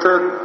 created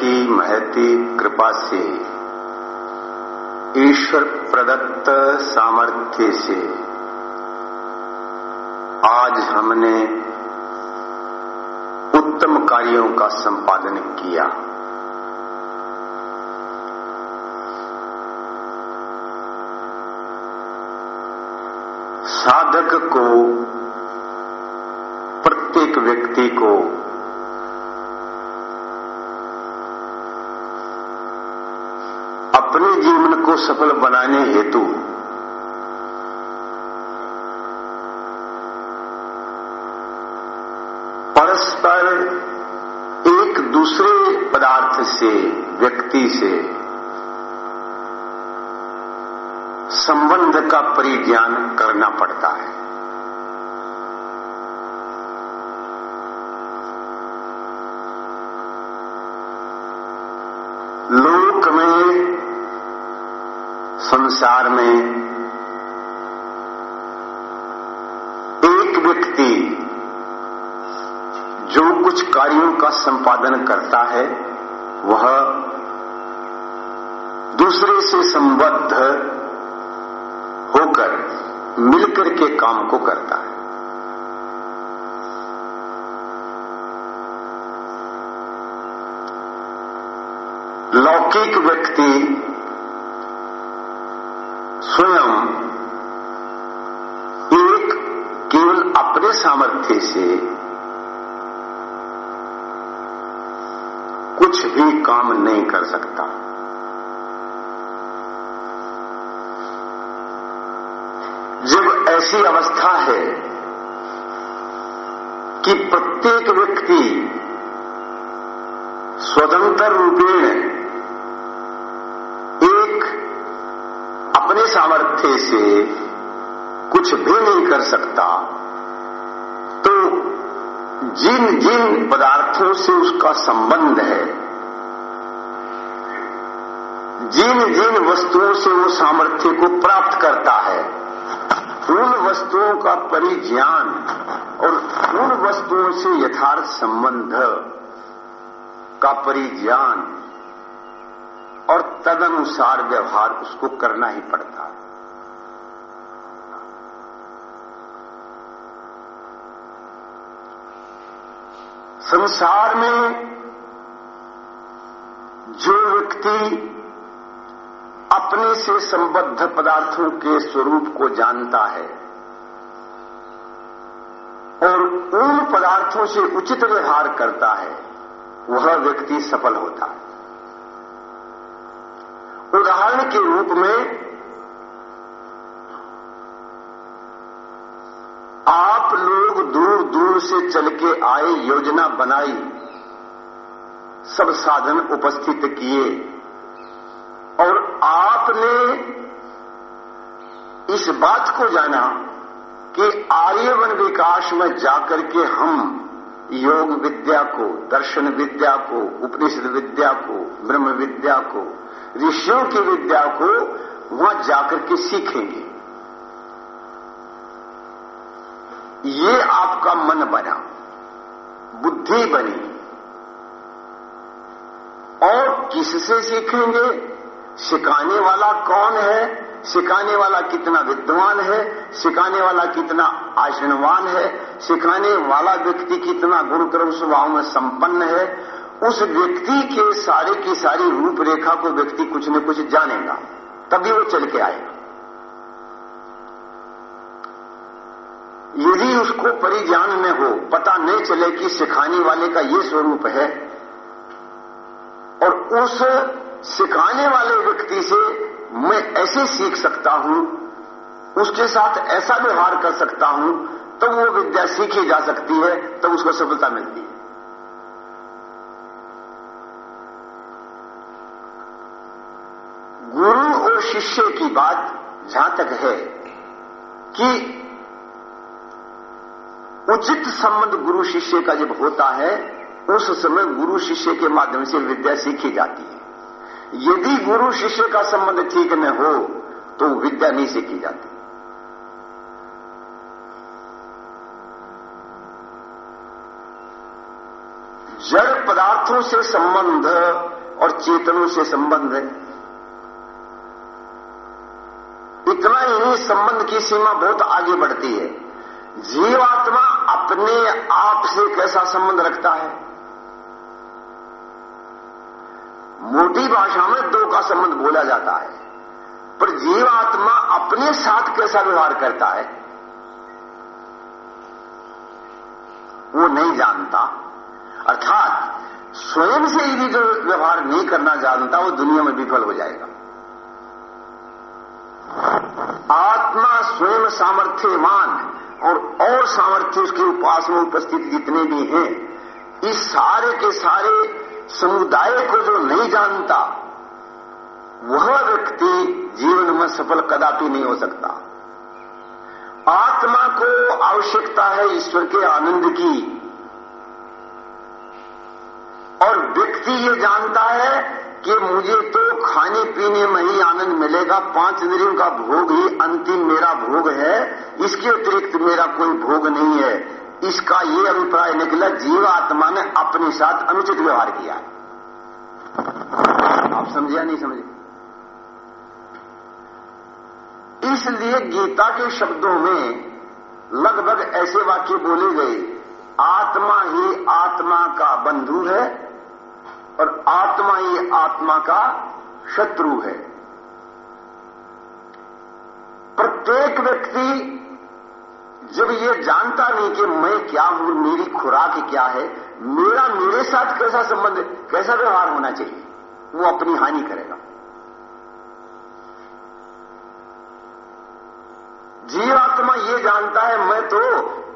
की महती कृपा से, ईश्वर प्रदत्त सामर्थ्य से आज हमने उत्तम कार्यों का संपादन किया। साधक को, प्रत्येक व्यक्ति को अपने जीवन को सफल बनाने हेतु। परस्पर एक दूसरे पदार्थ से, व्यक्ति से संबंध का परिज्ञान करना पड़ता है लोक में संसार में एक व्यक्ति जो कुछ कार्यों का संपादन करता है, वह दूसरे से संबद्ध होकर मिलकर के काम को करता है। लौकिक व्यक्ति स्वयं एक केवल अपने सामर्थ्य से कुछ भी काम नहीं कर सकता। जब ऐसी अवस्था है कि प्रत्येक व्यक्ति स्वतंत्र रूपेण एक अपने सामर्थ्य से कुछ भी नहीं कर सकता जिन जिन पदार्थों से उसका संबंध है। जिन जिन वस्तुओं से वो सामर्थ्य को प्राप्त करता है। उन वस्तुओं का परिज्ञान और उन वस्तुओं से यथार्थ संबंध का परिज्ञान और तदनुसार व्यवहार उसको करना ही पड़ता है। संसार में जो व्यक्ति अपने से संबद्ध पदार्थों के स्वरूप को जानता है और उन पदार्थों से उचित व्यवहार करता है, वह व्यक्ति सफल होता है। उदाहरण के रूप में आप लोग से चल के आए, योजना बनाई। सब साधन उपस्थित किए। और आपने इस बात को जाना कि आर्यवन विकास में जाकर के हम योग विद्या को, दर्शन विद्या को, उपनिषद विद्या को, ब्रह्म विद्या को, ऋषियों की विद्या को वहाँ जाकर के सीखेंगे। ये आपका मन बना, बुद्धि बनी। और किससे सीखेंगे? सिखाने वाला कौन है? सिखाने वाला कितना विद्वान है? सिखाने वाला कितना आचरणवान है? सिखाने वाला व्यक्ति कितना गुणक्रम स्वभाव में संपन्न है? उस व्यक्ति के सारे की सारी रूपरेखा को व्यक्ति कुछ न कुछ जानेगा, तभी वो चल के आएगा। यदि उसको परिज्ञान में हो। पता नहीं चले कि सिखाने वाले का ये स्वरूप है। और उस सिखाने वाले व्यक्ति से मैं ऐसे सीख सकता हूँ, उसके साथ ऐसा व्यवहार कर सकता हूँ तो वो विद्या सीखी जा सकती है तो उसको सफलता मिलती है। गुरु और शिष्य की बात जहाँ तक है कि उचित संबंध गुरु शिष्य का जब होता है, उस समय गुरु शिष्य के माध्यम से विद्या सीखी जाती है। यदि गुरु शिष्य का संबंध ठीक न हो तो विद्या नहीं सीखी जाती। जड़ पदार्थों से संबंध और चेतनों से संबंध है। इतना ही संबंध की सीमा बहुत आगे बढ़ती है। जीवात्मा अपने आप से कैसा संबंध रखता है? मोटी भाषा में दो का संबंध बोला जाता है, पर जीवात्मा अपने साथ कैसा व्यवहार करता है? वो नहीं जानता। अर्थात, स्वयं से यदि जो व्यवहार नहीं करना जानता, वो दुनिया में विफल हो जाएगा। आत्मा स्वयं सामर्थ्यवान और और सामर्थ्य उसके उपास में उपस्थित जितने भी हैं, इस सारे के सारे समुदाय को जो नहीं जानता, वह व्यक्ति जीवन में सफल कदापि नहीं हो सकता। आत्मा को आवश्यकता है ईश्वर के आनंद की। और व्यक्ति ये जानता है कि मुझे तो खाने पीने में ही आनंद मिलेगा। पाँच इंद्रियों का भोग ही अंतिम मेरा भोग है। इसके अतिरिक्त मेरा कोई भोग नहीं है। इसका ये अभिप्राय निकला, जीवात्मा ने अपने साथ अनुचित व्यवहार किया। आप समझे नहीं समझे? इसलिए गीता के शब्दों में लगभग ऐसे वाक्य बोले गए, आत्मा ही आत्मा का बंधु है और आत्मा ही आत्मा का शत्रु है। प्रत्येक व्यक्ति जब ये जानता नहीं कि मैं क्या हूँ, मेरी खुराक क्या है, मेरा, मेरे साथ कैसा संबंध कैसा व्यवहार होना चाहिए, वो अपनी हानि करेगा। जीवात्मा ये जानता है, मैं तो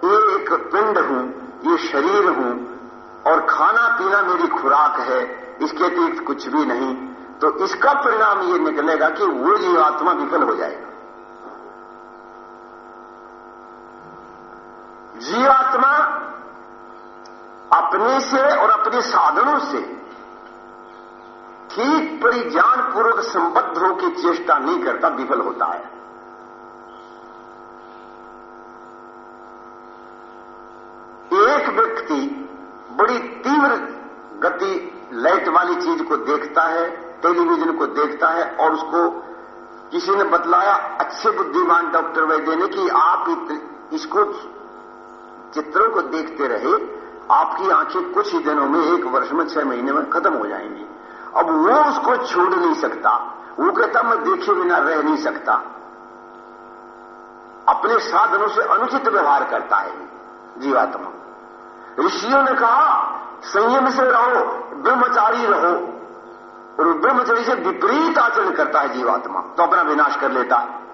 ये एक पिंड हूँ, ये शरीर हूँ और खाना पीना मेरी खुराक है इसके अतिरिक्त कुछ भी नहीं तो इसका परिणाम ये निकलेगा कि वो जीवात्मा विफल हो जाएगा। जीवात्मा अपने से और अपने साधनों से ठीक परिज्ञान पूर्वक संबद्ध होकर चेष्टा नहीं करता, विफल होता है। एक व्यक्ति बड़ी तीव्र गति लाइट वाली चीज़ को देखता है, टेलीविज़न को देखता है और उसको किसी ने बतलाया, अच्छे बुद्धिमान डॉक्टर वैद्य ने कि आप इसको चित्रों को देखते रहे, आपकी आँखें कुछ ही दिनों में, एक वर्ष में छह महीने में खत्म हो जाएँगी। अब वो उसको छोड़ नहीं सकता। वो कहता, मैं देखे बिना रह नहीं सकता। अपने साधनों से अनुचित व्यवहार करता है। जीवात्मा। ऋषियों ने कहा संयम से रहो, ब्रह्मचारी रहो। और ब्रह्मचारी से विपरीत आचरण करता है जीवात्मा तो अपना विनाश कर लेता है।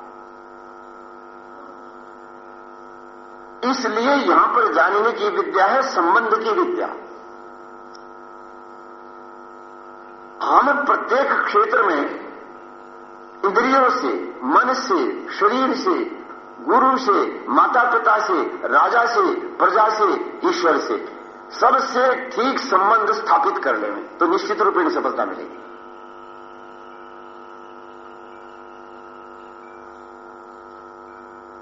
इसलिए यहाँ पर जानने की विद्या है संबंध की विद्या। हम प्रत्येक क्षेत्र में इंद्रियों से, मन से, शरीर से, गुरु से माता पिता से, राजा से, प्रजा से, ईश्वर से। सबसे ठीक संबंध स्थापित कर लेंगे तो निश्चित रूप में सफलता मिलेगी।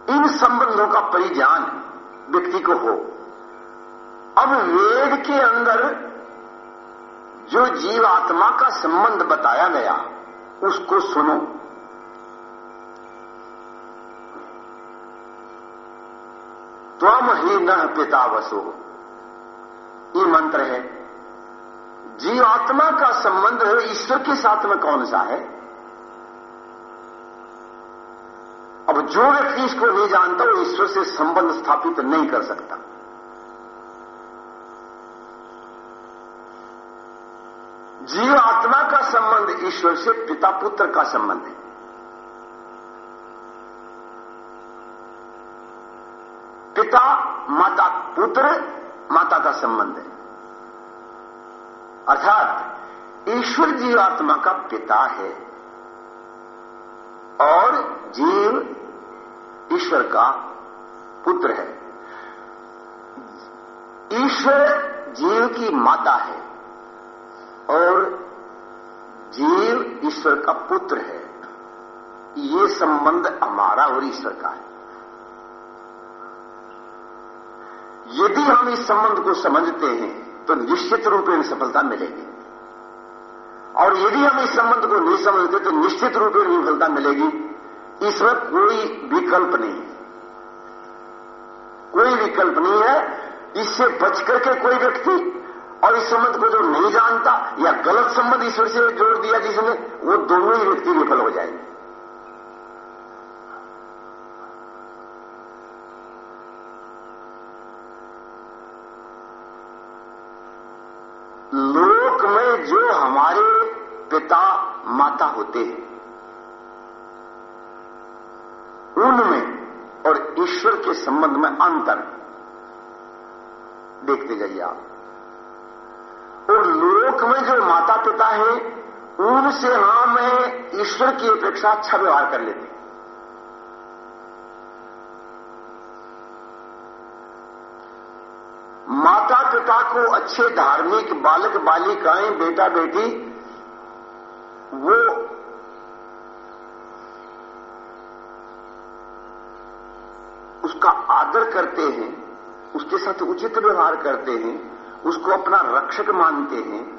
इन संबंधों का परिज्ञान व्यक्ति को हो। अब वेद के अंदर जो जीवात्मा का संबंध बताया गया, उसको सुनो। त्वम ही न पिता वसो ये मंत्र है। जीवात्मा का संबंध ईश्वर के साथ में कौन सा है? अब जो व्यक्ति इसको नहीं जानता, वो ईश्वर से संबंध स्थापित नहीं कर सकता। जीव आत्मा का संबंध ईश्वर से पिता पुत्र का संबंध है। पिता, माता, पुत्र माता का संबंध है। अर्थात, ईश्वर जीव आत्मा का पिता है। और जीव ईश्वर का पुत्र है। ईश्वर जीव की माता है और जीव ईश्वर का पुत्र है। ये संबंध हमारा और ईश्वर का है। यदि हम इस संबंध को समझते हैं तो निश्चित रूप में सफलता मिलेगी। और यदि हम इस संबंध को नहीं समझते तो निश्चित रूप में विफलता मिलेगी। इसमें कोई विकल्प नहीं। कोई विकल्प नहीं है। इससे बच करके कोई व्यक्ति और इस संबंध को जो नहीं जानता या गलत संबंध ईश्वर से जोड़ दिया जिसने, वो दोनों ही व्यक्ति विफल हो जाएँगे लोक में जो हमारे पिता माता होते हैं। उनमें और ईश्वर के संबंध में अंतर। देखते जाइए आप। और लोक में जो माता पिता हैं, उनसे हम ईश्वर की अपेक्षा अच्छा व्यवहार कर लेते हैं। माता पिता को अच्छे धार्मिक बालक बालिकाएँ बेटा बेटी वो उसका आदर करते हैं, उसके साथ उचित व्यवहार करते हैं, उसको अपना रक्षक मानते हैं,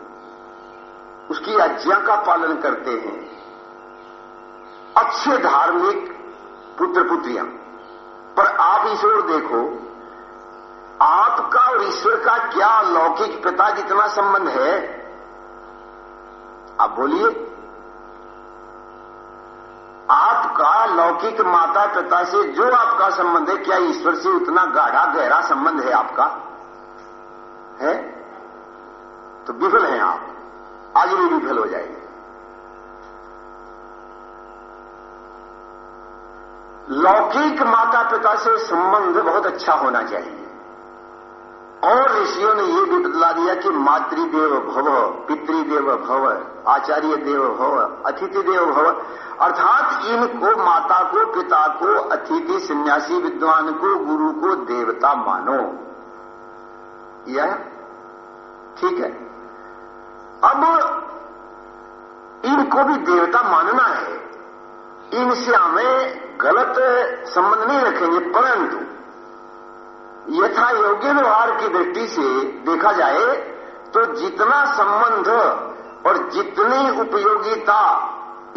उसकी आज्ञा का पालन करते हैं। अच्छे धार्मिक पुत्र पुत्रियाँ, पर आप ईश्वर देखो, आपका और ईश्वर का क्या लौकिक पिता जितना संबंध है? आप बोलिए। आपका लौकिक माता पिता से जो आपका संबंध है, क्या ईश्वर से उतना गाढ़ा, गहरा संबंध है आपका? है? तो विफल हैं आप। आगे भी विफल हो जाएँगे। लौकिक माता पिता से संबंध बहुत अच्छा होना चाहिए। और ऋषियों ने यह भी बतला दिया कि मातृदेव भव, पितृदेव भव। आचार्य देव भव, अतिथि देव भव। अर्थात इनको माता को, पिता को, अतिथि, सन्यासी, विद्वान को, गुरु को, देवता मानो। यह ठीक है। अब इनको भी देवता मानना है। इनसे हमें गलत संबंध नहीं रखेंगे, परंतु यथा योग्य व्यवहार की दृष्टि से देखा जाए तो जितना संबंध और जितनी उपयोगिता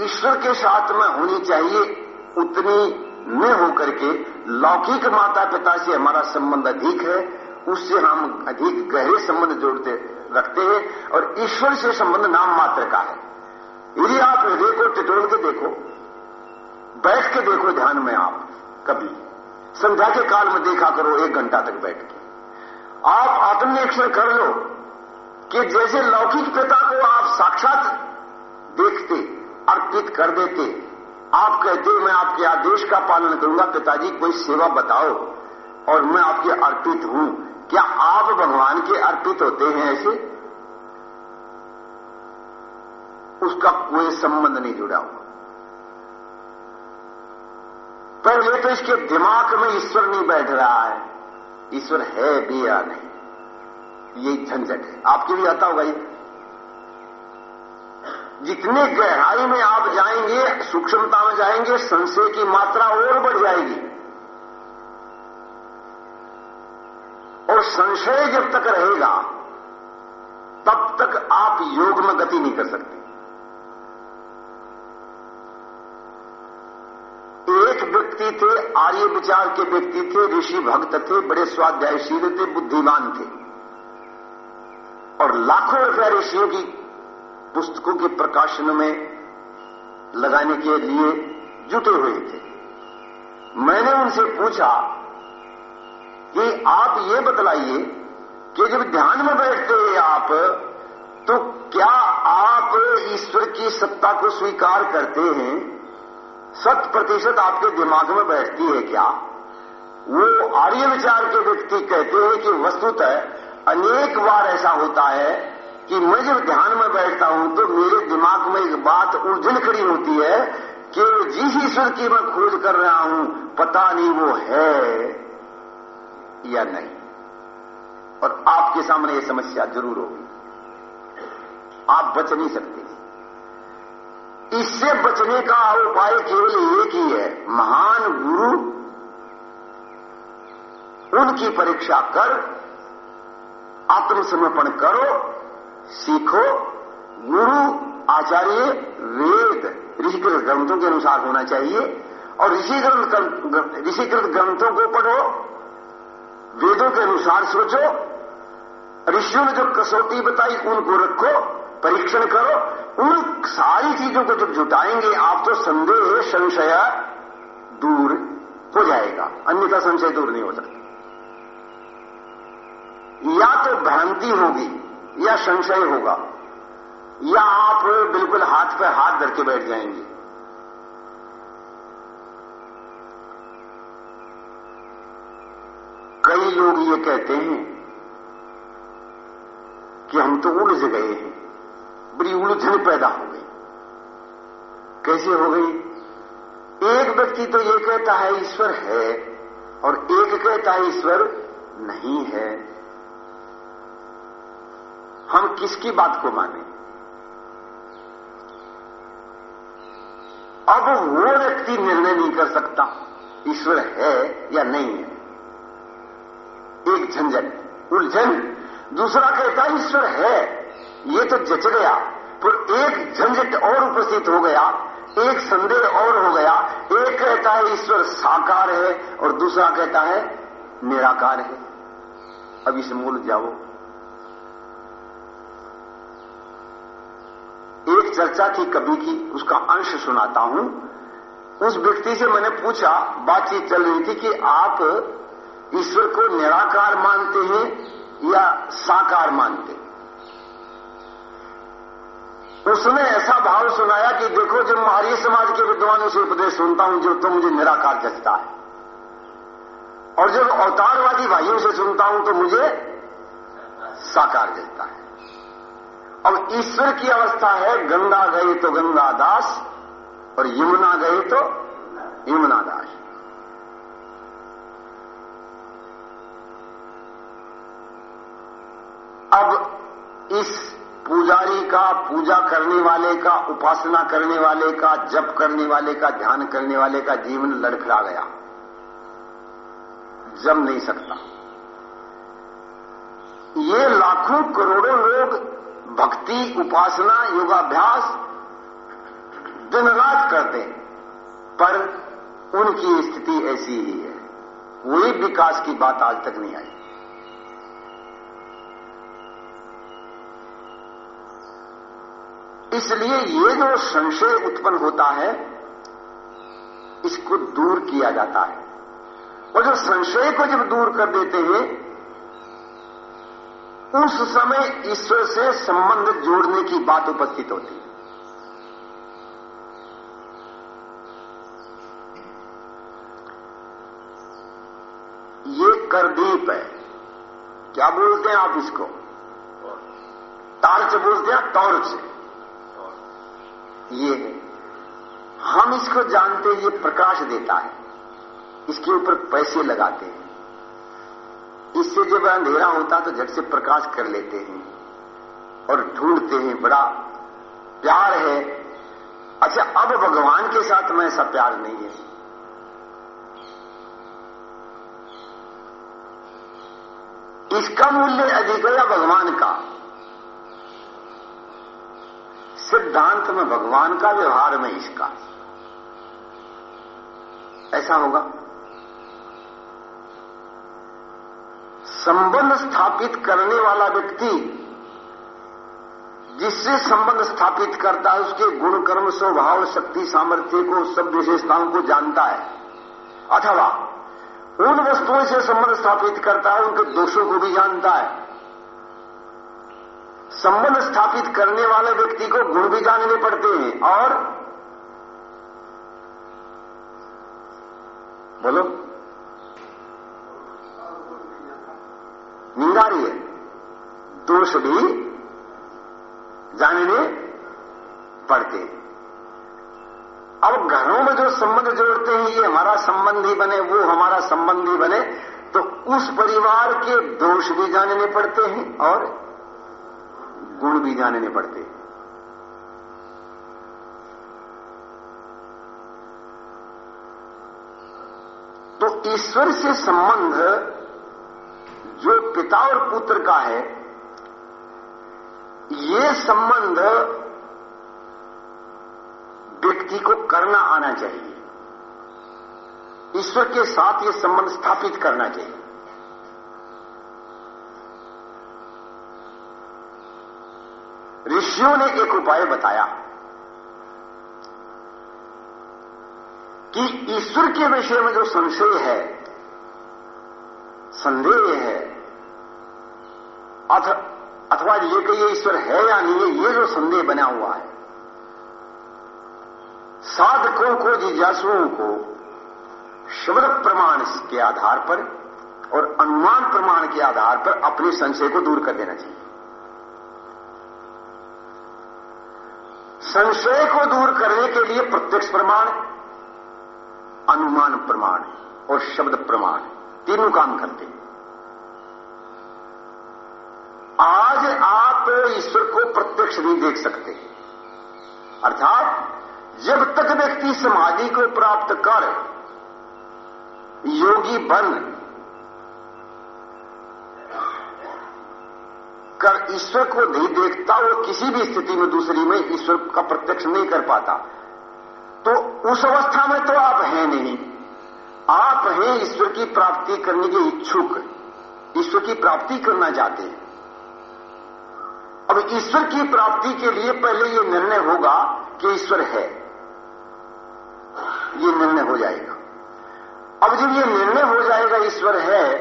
ईश्वर के साथ में होनी चाहिए, उतनी न होकर के लौकिक माता पिता से हमारा संबंध अधिक है, उससे हम अधिक गहरे संबंध जोड़ते रखते हैं और ईश्वर से संबंध नाम मात्र का है। यदि आप हृदय को टिटोल के देखो, बैठ के देखो ध्यान में आप, कभी। संध्या के काल में देखा करो, एक घंटा तक बैठ के। आप आत्मनिरीक्षण कर लो कि जैसे लौकिक पिता को आप साक्षात देखते, अर्पित कर देते आप कहते मैं आपके आदेश का पालन करूँगा, पिताजी, कोई सेवा बताओ, और मैं आपके अर्पित हूँ। क्या आप भगवान के अर्पित होते हैं ऐसे? उसका कोई संबंध नहीं जुड़ा हुआ। पहले तो इसके दिमाग में ईश्वर नहीं बैठ रहा है। ईश्वर है भी या नहीं? ये झंझट। है आपके भी आता होगा ये। जितने गहराई में आप जाएँगे, सूक्ष्मता में जाएँगे, संशय की मात्रा और बढ़ जाएगी। और संशय जब तक रहेगा, तब तक आप योग में गति नहीं कर सकते। एक व्यक्ति थे आर्य विचार के व्यक्ति थे, ऋषि भक्त थे, बड़े स्वाध्यायशील थे, बुद्धिमान थे। और लाखों रुपया ऋषियों की पुस्तकों के प्रकाशन में लगाने के लिए जुटे हुए थे। मैंने उनसे पूछा, कि आप ये बतलाइए कि जब ध्यान में बैठते हैं आप तो क्या आप ईश्वर की सत्ता को स्वीकार करते हैं? शत प्रतिशत आपके दिमाग में बैठती है क्या? वो आर्य विचार के व्यक्ति कहते हैं कि वस्तुतः अनेक बार ऐसा होता है कि मैं जब ध्यान में बैठता हूँ तो मेरे दिमाग में एक बात उलझन खड़ी होती है कि जिस ईश्वर की मैं खोज कर रहा हूँ, पता नहीं वो है या नहीं। और आपके सामने ये समस्या ज़रूर होगी। आप बच नहीं सकते। इससे बचने का उपाय केवल एक ही है। महान गुरु, उनकी परीक्षा कर आत्मसमर्पण करो, सीखो, गुरु, आचार्य, वेद, ऋषिकृत ग्रंथों के अनुसार होना चाहिए और ऋषिकृत ऋषिकृत ग्रंथों को पढ़ो, वेदों के अनुसार सोचो, ऋषियों ने जो कसौटी बताई उनको रखो, परीक्षण करो, उन सारी चीज़ों को जब जुटाएँगे, आप तो संदेह, संशय दूर हो जाएगा अन्यथा संशय दूर नहीं हो सकता। या तो भ्रांति होगी, या संशय होगा, या आप बिल्कुल हाथ पे हाथ धर के बैठ जाएँगे। कई लोग ये कहते हैं कि हम तो उलझ गए हैं, बड़ी उलझन पैदा हो गई। कैसे हो गई? एक व्यक्ति तो ये कहता है, ईश्वर है, और एक कहता है, ईश्वर नहीं है। हम किसकी बात को माने? अब वो व्यक्ति निर्णय नहीं कर सकता, ईश्वर है या नहीं है। एक झंझट उलझन, दूसरा कहता ईश्वर है। ये तो जच गया पर एक झंझट और उपस्थित हो गया, एक संदेह और हो गया। एक कहता है, ईश्वर साकार है, और दूसरा कहता है, निराकार है। अब इसे मूल जाओ एक चर्चा थी, कभी की, उसका अंश सुनाता हूँ। उस व्यक्ति से मैंने पूछा, बातचीत चल रही थी कि आप ईश्वर को निराकार मानते हैं या साकार मानते उसने ऐसा भाव सुनाया कि देखो जब आर्य समाज के विद्वानों से उपदेश सुनता हूँ, जो तो मुझे निराकार जचता है। और जब अवतारवादी भाइयों से सुनता हूँ तो मुझे साकार जचता है। अब ईश्वर की अवस्था है, गंगा गए तो गंगा दास और यमुना गए तो यमुना दास अब इस पुजारी का, पूजा करने वाले का, उपासना करने वाले का, जप करने वाले का, ध्यान करने वाले का जीवन लड़खड़ा गया। जम नहीं सकता। ये लाखों करोड़ों लोग भक्ति, उपासना, योगाभ्यास दिन रात करते पर उनकी स्थिति ऐसी ही है। कोई विकास की बात आज तक नहीं आई। इसलिए ये जो संशय उत्पन्न होता है, इसको दूर किया जाता है। और जो संशय को जब दूर कर देते हैं उस समय ईश्वर से संबंध जोड़ने की बात उपस्थित होती? है ये करदीप है। क्या बोलते हैं आप इसको? टार्च बोलते हैं टॉर्च ये है। हम इसको जानते ये प्रकाश देता है। इसके ऊपर पैसे लगाते हैं। इससे जब अंधेरा होता तो झट से प्रकाश कर लेते हैं और ढूंढते हैं, बड़ा प्यार है। अच्छा अब भगवान के साथ में ऐसा प्यार नहीं है। इसका मूल्य अधिक है या भगवान का? सिद्धांत में भगवान का व्यवहार में इसका। ऐसा होगा। संबंध स्थापित करने वाला व्यक्ति जिससे संबंध स्थापित करता है, उसके गुण कर्म, स्वभाव, शक्ति, सामर्थ्य को, सब विशेषताओं को जानता है। अथवा उन वस्तुओं से संबंध स्थापित करता है, उनके दोषों को भी जानता है। संबंध स्थापित करने वाले व्यक्ति को गुण भी जानने पड़ते हैं, और बोलो। रही है दोष भी जानने पड़ते। अब घरों में जो संबंध जोड़ते हैं, ये हमारा संबंधी बने, वो हमारा संबंधी बने तो उस परिवार के दोष भी जानने पड़ते हैं और गुण भी जानने पड़ते हैं। तो ईश्वर से संबंध पिता और पुत्र का है, ये संबंध व्यक्ति को करना आना चाहिए। ईश्वर के साथ ये संबंध स्थापित करना चाहिए। ऋषियों ने एक उपाय बताया कि ईश्वर के विषय में जो संशय है, संदेह है अथवा ये कि ये ईश्वर है या नहीं है ये जो संदेह बना हुआ है। साधकों को, जिज्ञासुओं को शब्द प्रमाण के आधार पर और अनुमान प्रमाण के आधार पर अपने संशय को दूर कर देना चाहिए। संशय को दूर करने के लिए प्रत्यक्ष प्रमाण, अनुमान प्रमाण और शब्द प्रमाण, तीनों काम करते हैं आज ईश्वर को प्रत्यक्ष नहीं देख सकते। अर्थात, जब तक व्यक्ति समाधि को प्राप्त कर, योगी बन, कर ईश्वर को नहीं देखता, वो किसी भी स्थिति में दूसरी में ईश्वर का प्रत्यक्ष नहीं कर पाता तो उस अवस्था में तो आप हैं नहीं। आप हैं ईश्वर की प्राप्ति करने के इच्छुक। ईश्वर की प्राप्ति करना चाहते हैं। अब ईश्वर की प्राप्ति के लिए पहले यह निर्णय होगा कि ईश्वर है। ये निर्णय हो जाएगा। अब जब ये निर्णय हो जाएगा ईश्वर है,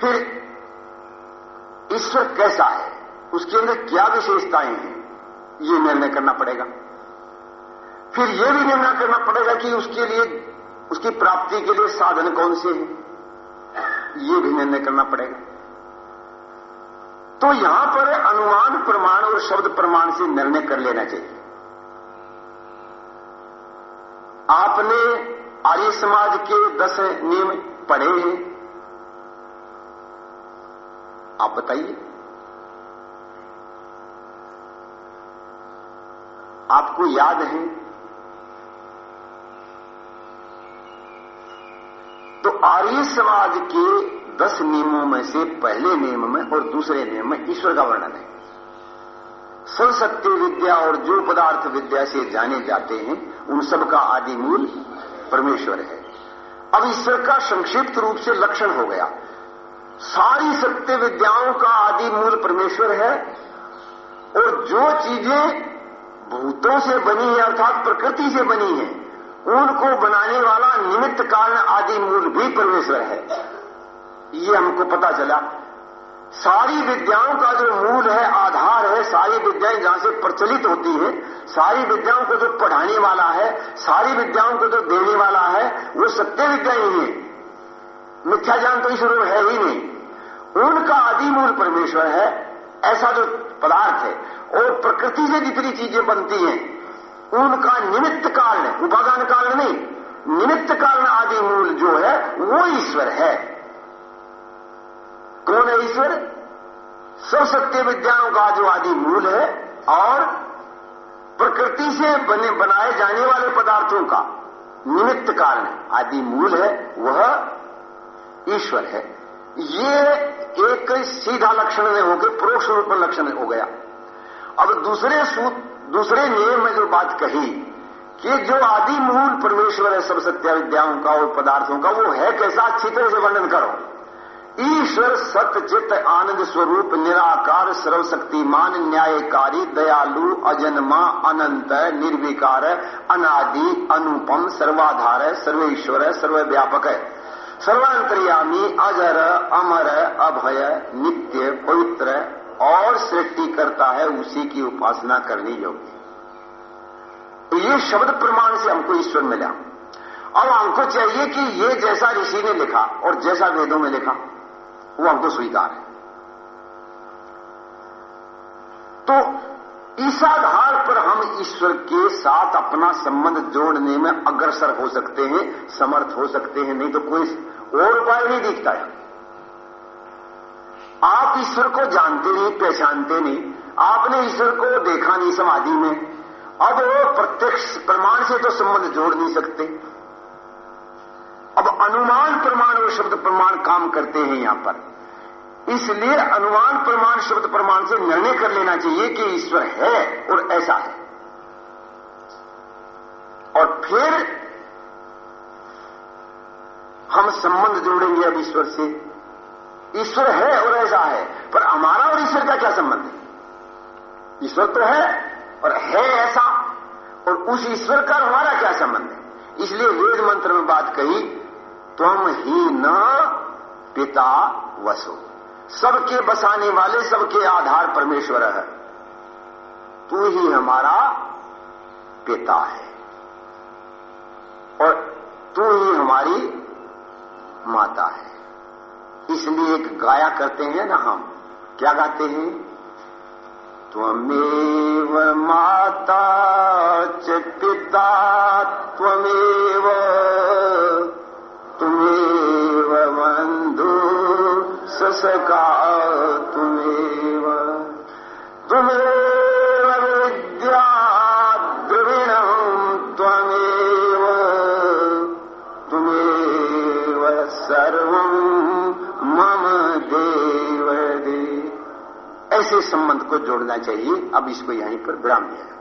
फिर ईश्वर कैसा है? उसके अंदर क्या विशेषताएँ हैं? ये निर्णय करना पड़ेगा। फिर यह भी निर्णय करना पड़ेगा कि उसके लिए, उसकी प्राप्ति के लिए साधन कौन से हैं? ये भी निर्णय करना पड़ेगा। तो यहाँ पर अनुमान प्रमाण और शब्द प्रमाण से निर्णय कर लेना चाहिए। आपने आर्य समाज के दस नियम पढ़े हैं। आप बताइए। आपको याद है? तो आर्य समाज के दस नियमों में से पहले नियम में और दूसरे नियम में ईश्वर का वर्णन है। सत्य विद्या और जो पदार्थ विद्या से जाने जाते हैं, उन सब का आदि मूल परमेश्वर है। अब ईश्वर का संक्षिप्त रूप से लक्षण हो गया। सारी सत्य विद्याओं का आदि मूल परमेश्वर है और जो चीज़ें भूतों से बनी है अर्थात प्रकृति से बनी है, उनको बनाने वाला निमित्त कारण आदि मूल भी परमेश्वर है। ये हमको पता चला। सारी विद्याओं का जो मूल है, आधार है, सारी विद्याएँ जहाँ से प्रचलित होती है, सारी विद्याओं को जो पढ़ाने वाला है, सारी विद्याओं को जो देने वाला है, वो सत्य विद्या ही है। मिथ्या ज्ञान तो ईश्वर है ही नहीं। उनका आदि मूल परमेश्वर है, ऐसा जो पदार्थ है। और प्रकृति से जितनी चीज़ें बनती हैं, उनका निमित्त कारण उपादान कारण नहीं, निमित्त कारण आदि मूल जो है, वो ईश्वर है। कौन है ईश्वर सब सत्य विद्याओं का जो आदि मूल है और प्रकृति से बने बनाए जाने वाले पदार्थों का निमित्त कारण आदि मूल है, वह ईश्वर है। ये एक सीधा लक्षण में हो गया परोक्ष रूप में लक्षण हो गया। अब दूसरे सूत्र दूसरे नियम में जो बात कही कि जो आदि मूल परमेश्वर है सब सत्या विद्याओं का और पदार्थों का, वो है कैसा? अच्छी तरह से वर्णन करो। ईश्वर सत्य चित्त आनंद स्वरूप निराकार सर्वशक्तिमान न्यायकारी दयालु अजन्मा अनंत निर्विकार अनादि अनुपम सर्वाधार सर्वेश्वर सर्वव्यापक है सर्वांतर्यामी अजर अमर अभय नित्य पवित्र और सृष्टि करता है उसी की उपासना करनी योग्य। तो ये शब्द प्रमाण से हमको ईश्वर मिला। अब हमको चाहिए कि ये जैसा ऋषि ने लिखा और जैसा वेदों में लिखा। वो हमको स्वीकार है। तो इस आधार पर हम ईश्वर के साथ अपना संबंध जोड़ने में अग्रसर हो सकते हैं, समर्थ हो सकते हैं, नहीं तो कोई और उपाय नहीं दिखता है। आप ईश्वर को जानते नहीं, पहचानते नहीं, आपने ईश्वर को देखा नहीं समाधि में, अब वो प्रत्यक्ष प्रमाण से तो संबंध जोड़ नहीं सकते। अनुमान प्रमाण और शब्द प्रमाण काम करते हैं यहाँ पर। इसलिए अनुमान प्रमाण, शब्द प्रमाण से निर्णय कर लेना चाहिए कि ईश्वर है और ऐसा है। और फिर हम संबंध जोड़ेंगे अब ईश्वर से। ईश्वर है और ऐसा है, पर हमारा और ईश्वर का क्या संबंध है? ईश्वर तो है और है ऐसा, और उस ईश्वर का हमारा क्या संबंध है? इसलिए वेद मंत्र में बात कही तुम ही न पिता वसो। सबके बसाने वाले, सबके आधार परमेश्वर है। तू ही हमारा पिता है। और तू ही हमारी माता है। इसलिए एक गाया करते हैं ना हम। क्या गाते हैं? त्वमेव माता च पिता, त्वमेव तुमेव बंधु ससका तुमेव। तुमेव विद्या द्रविणम त्वमेव। तुमेव सर्वम मम देव दे ऐसे संबंध को जोड़ना चाहिए। अब इसको यहीं पर विराम दिया